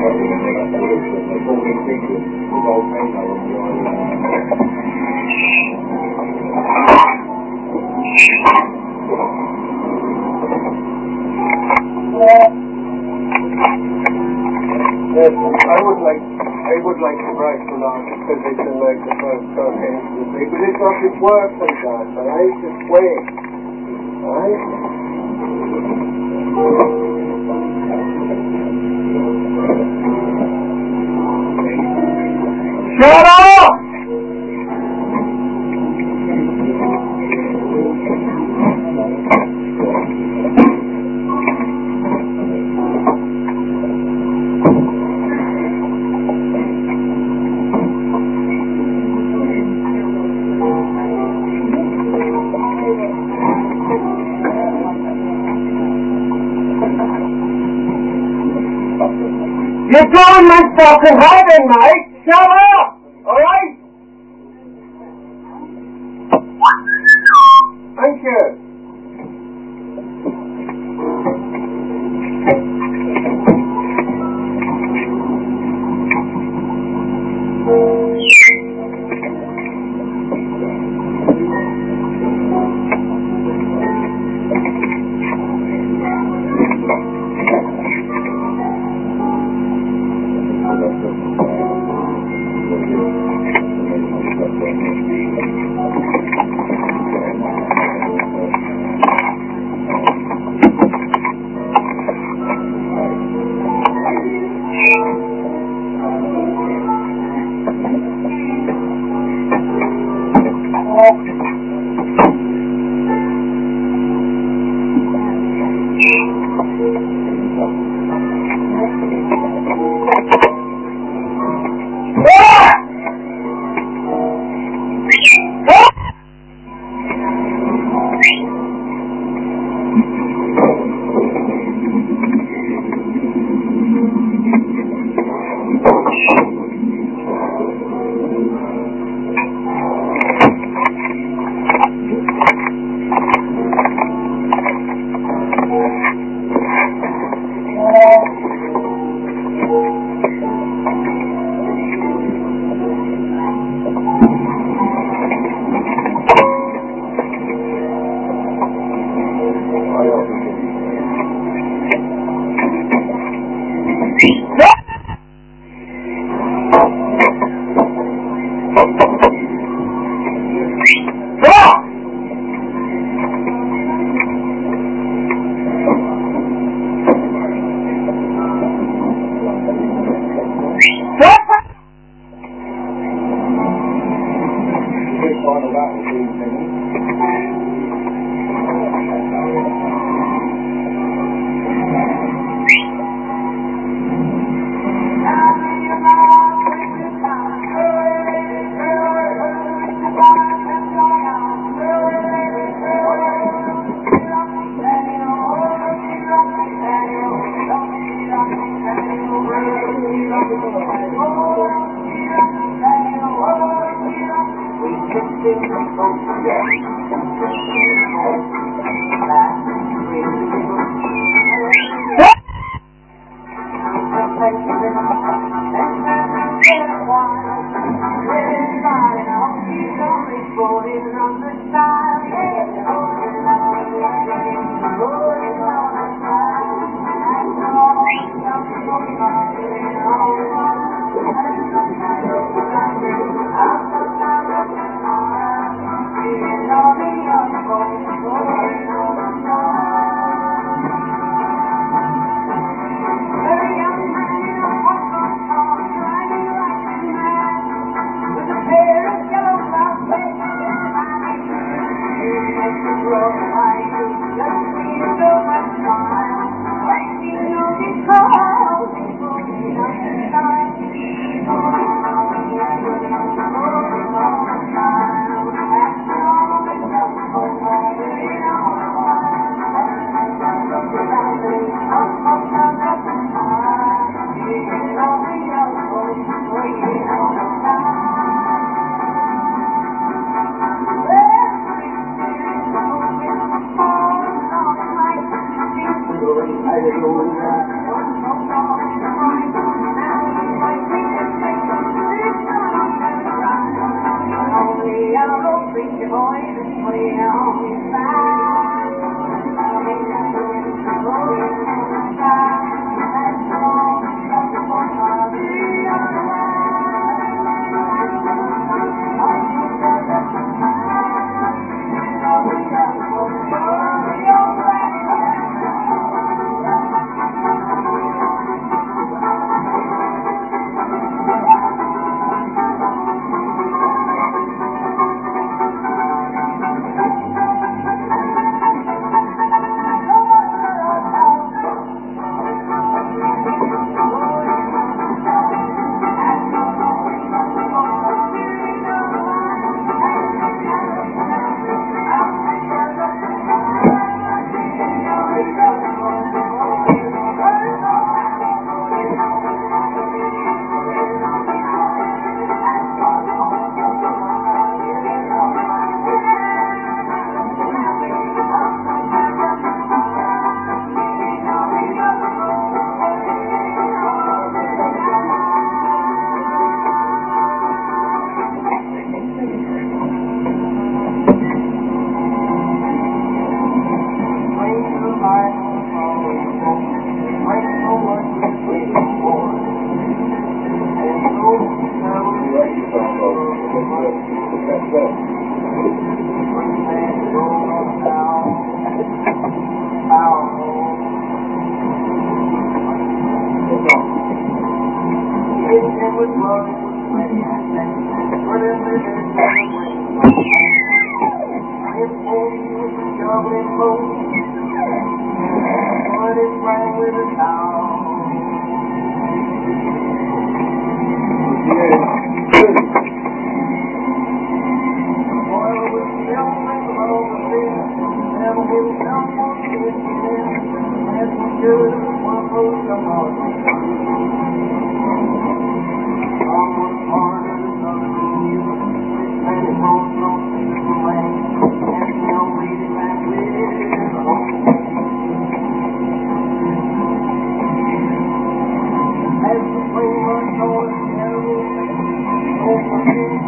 Yes, I would like, I would like to write the last position like the first person but not his work sometimes, alright? Just wait. Alright? میرا یہ کیا میں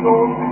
لوگوں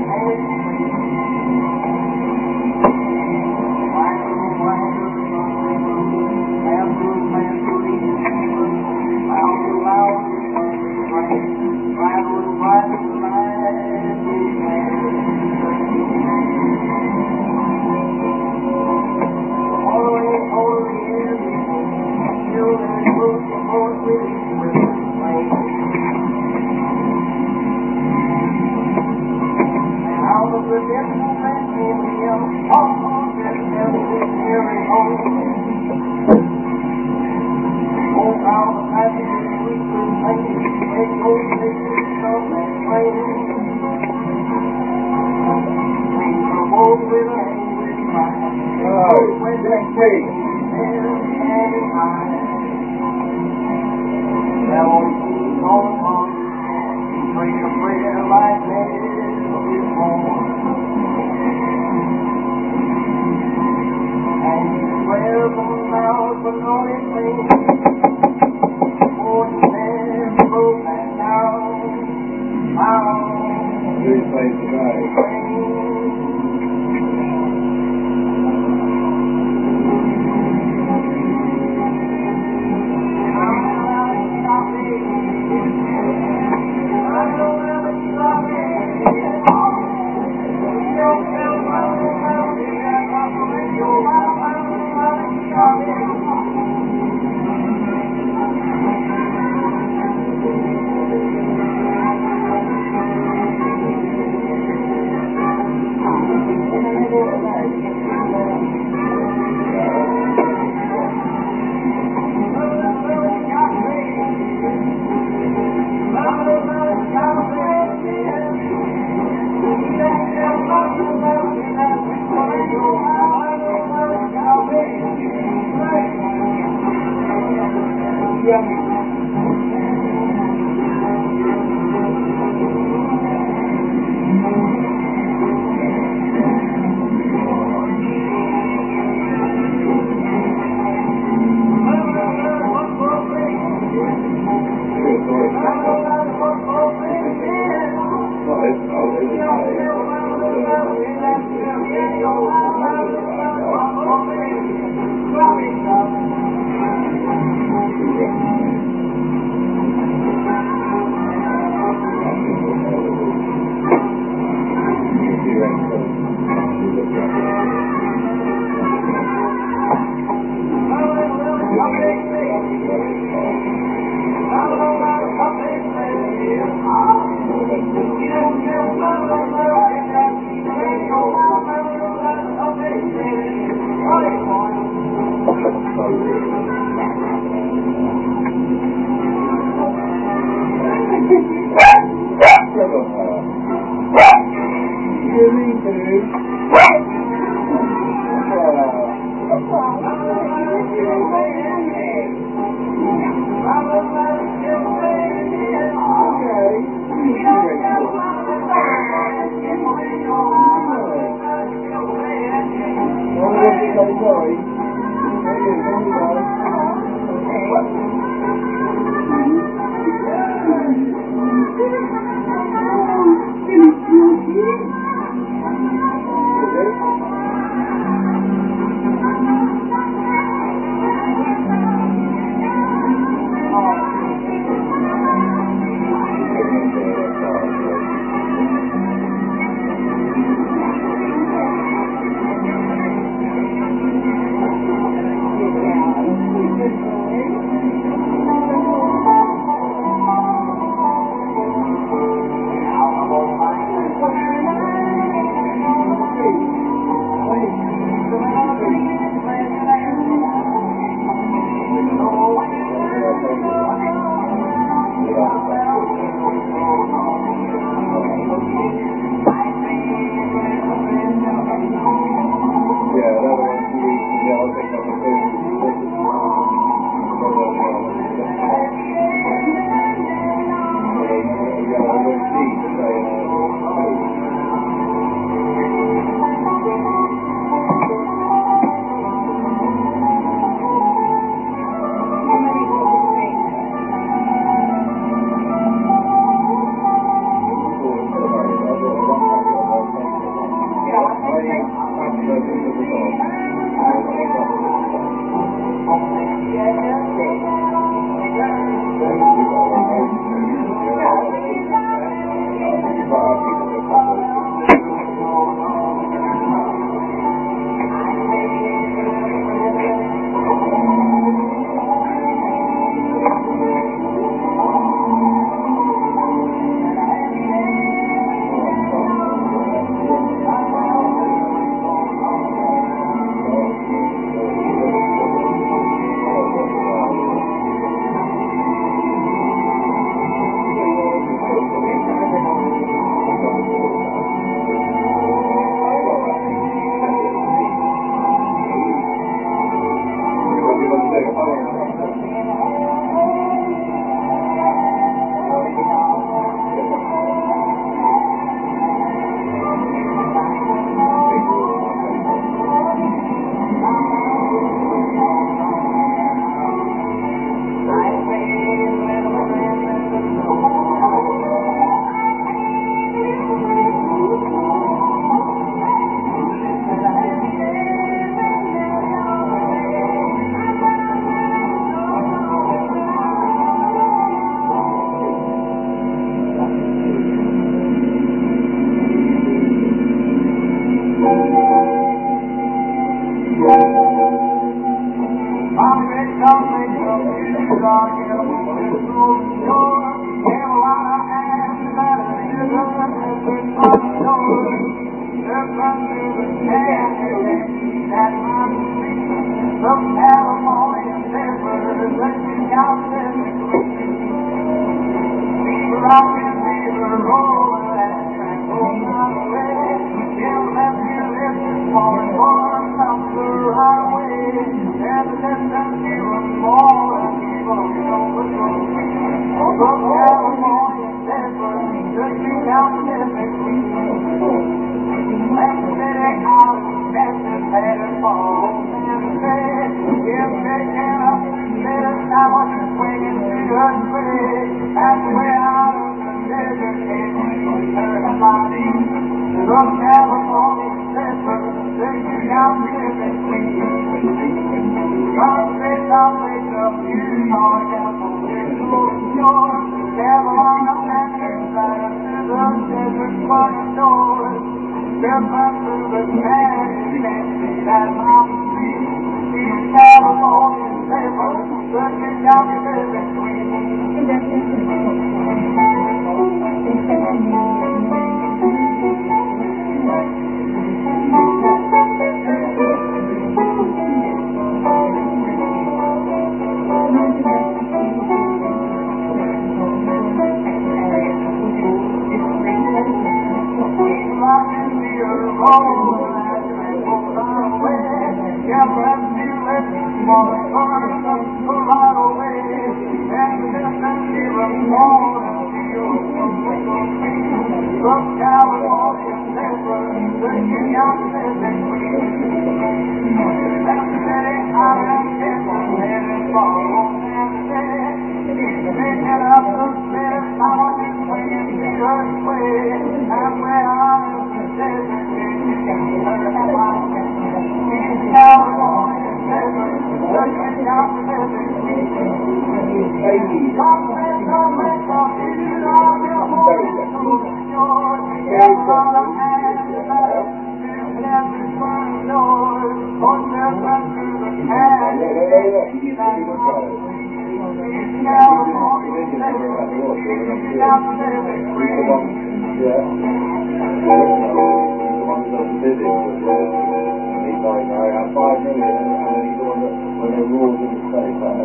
guarda io non dico quando non è uno che mi sta rifare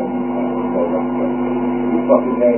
mi fa che lei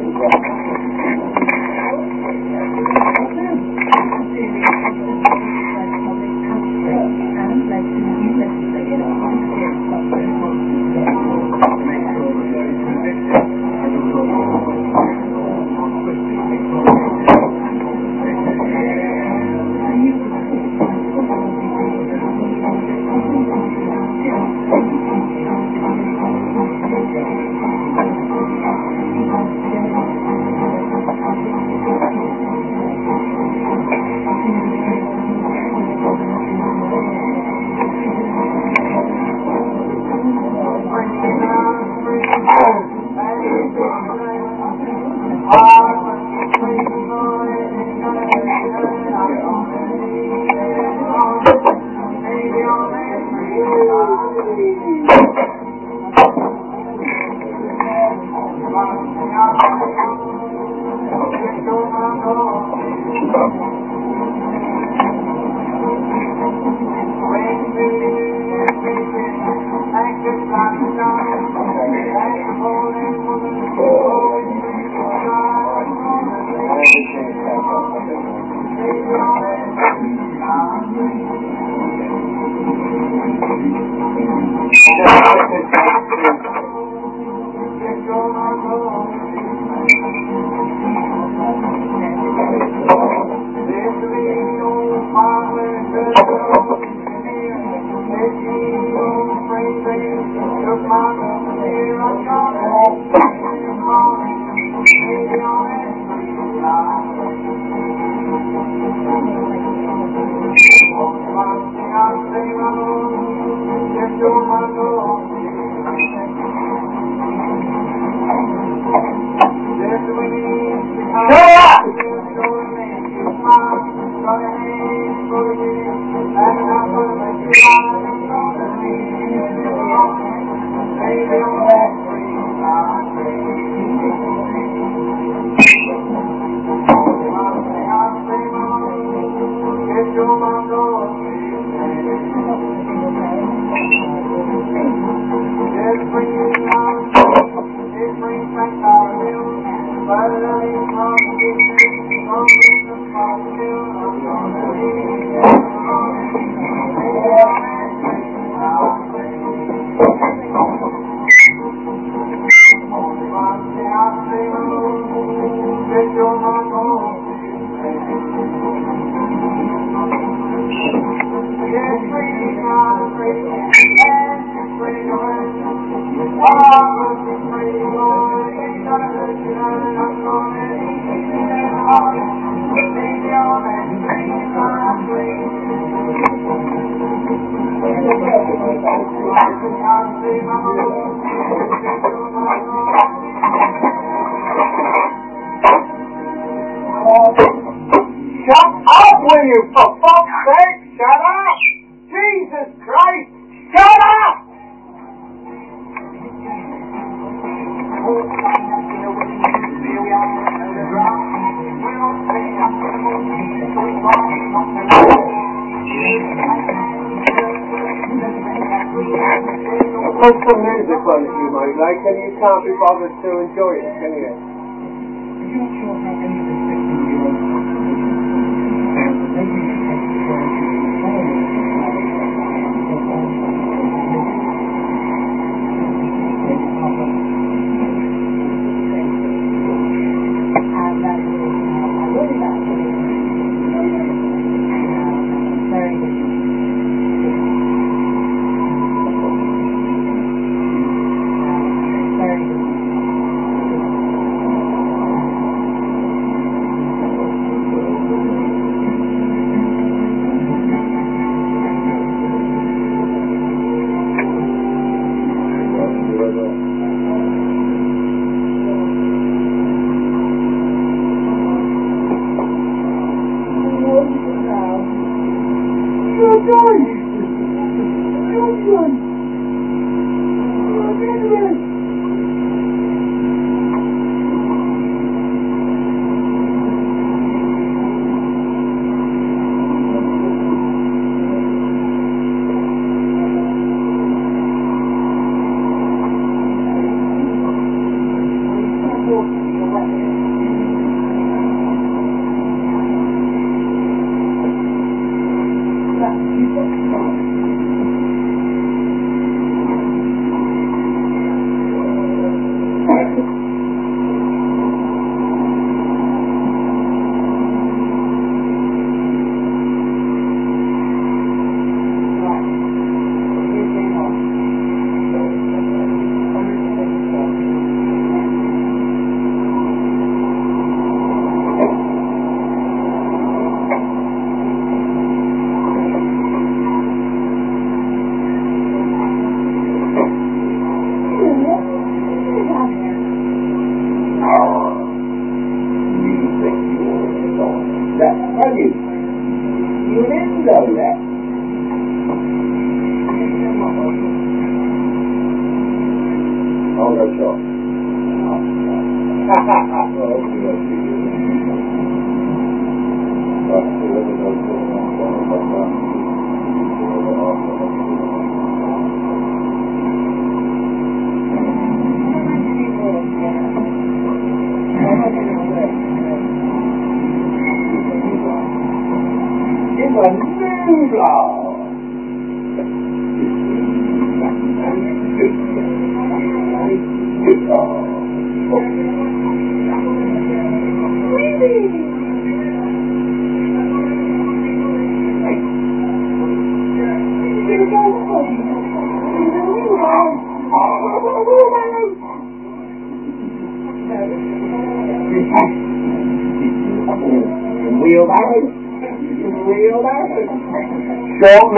so that goes to be at the bottom. So the thing ain't changed. Well, it breaks down.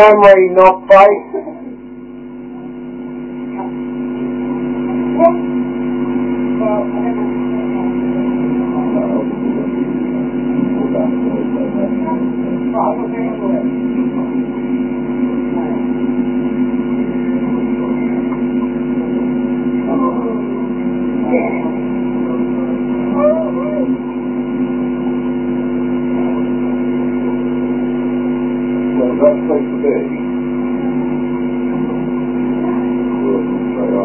It might not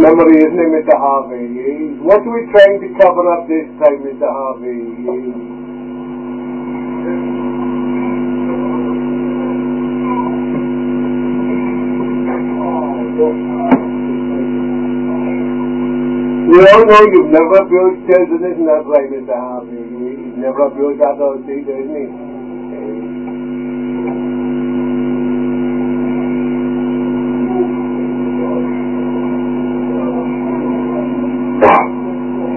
memory, Mr. Harvey? What are we trying to cover up this time, Mr. Harvey? We all know you've never built children, isn't that right. Harvey? You've never abused adults either, isn't it?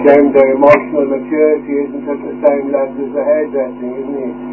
Shame the emotional maturity isn't at the same level as the hairdressing, isn't it?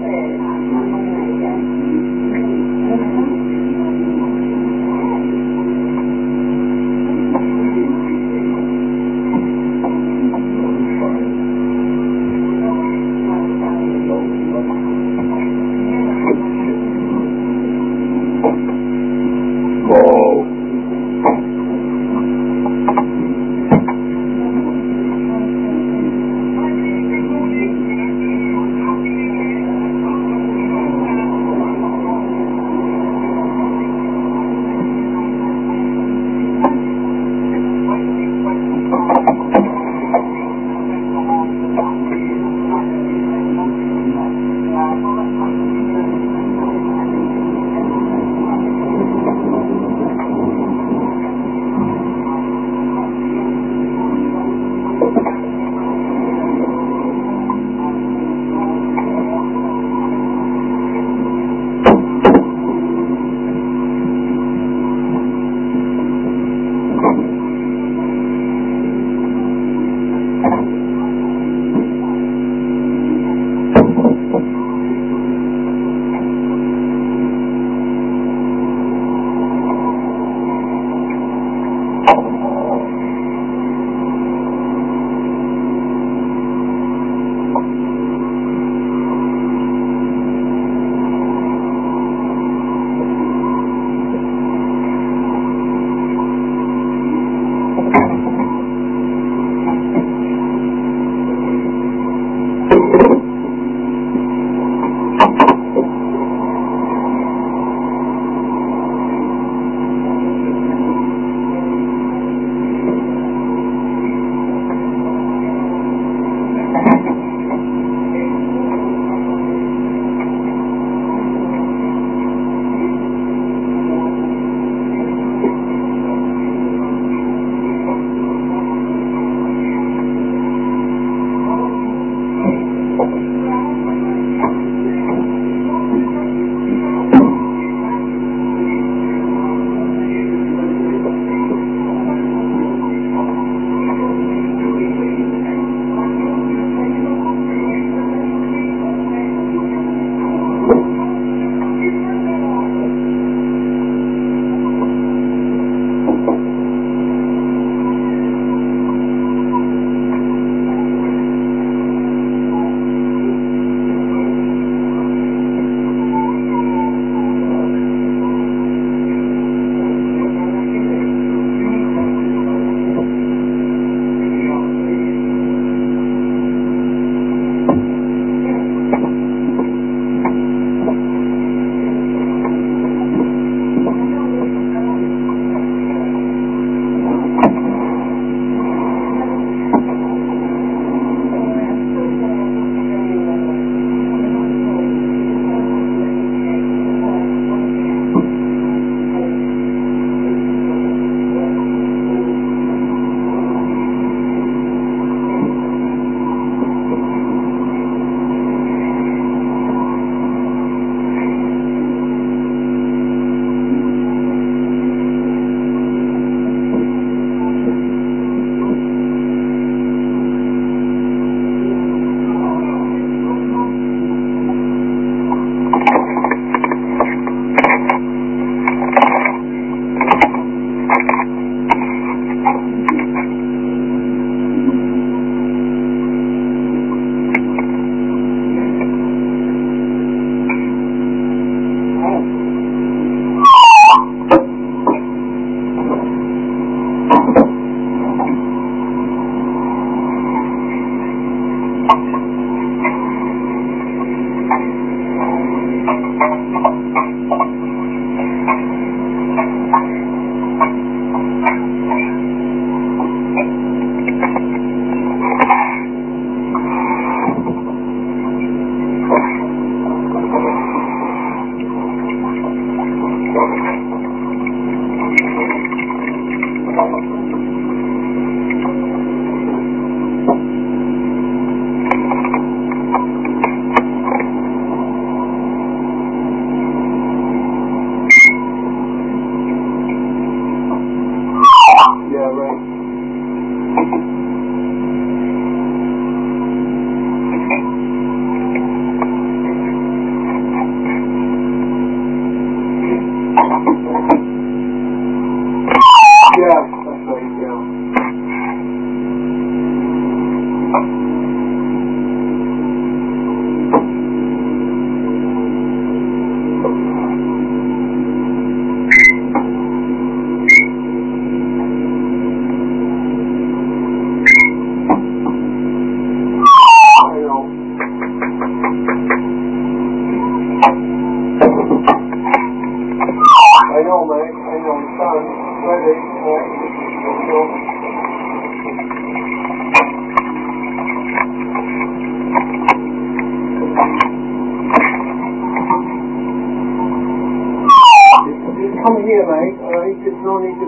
movie.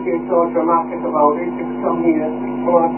get so dramatic about it. It's come here for a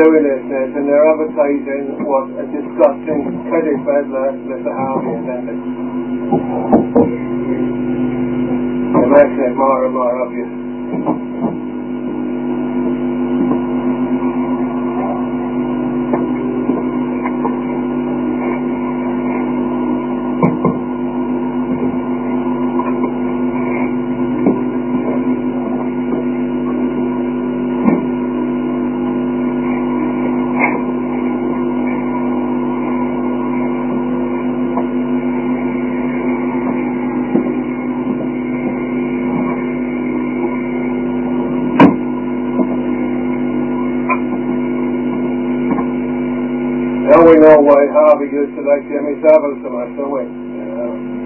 deve راتے ہمیں چار سر سمجھ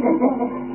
That's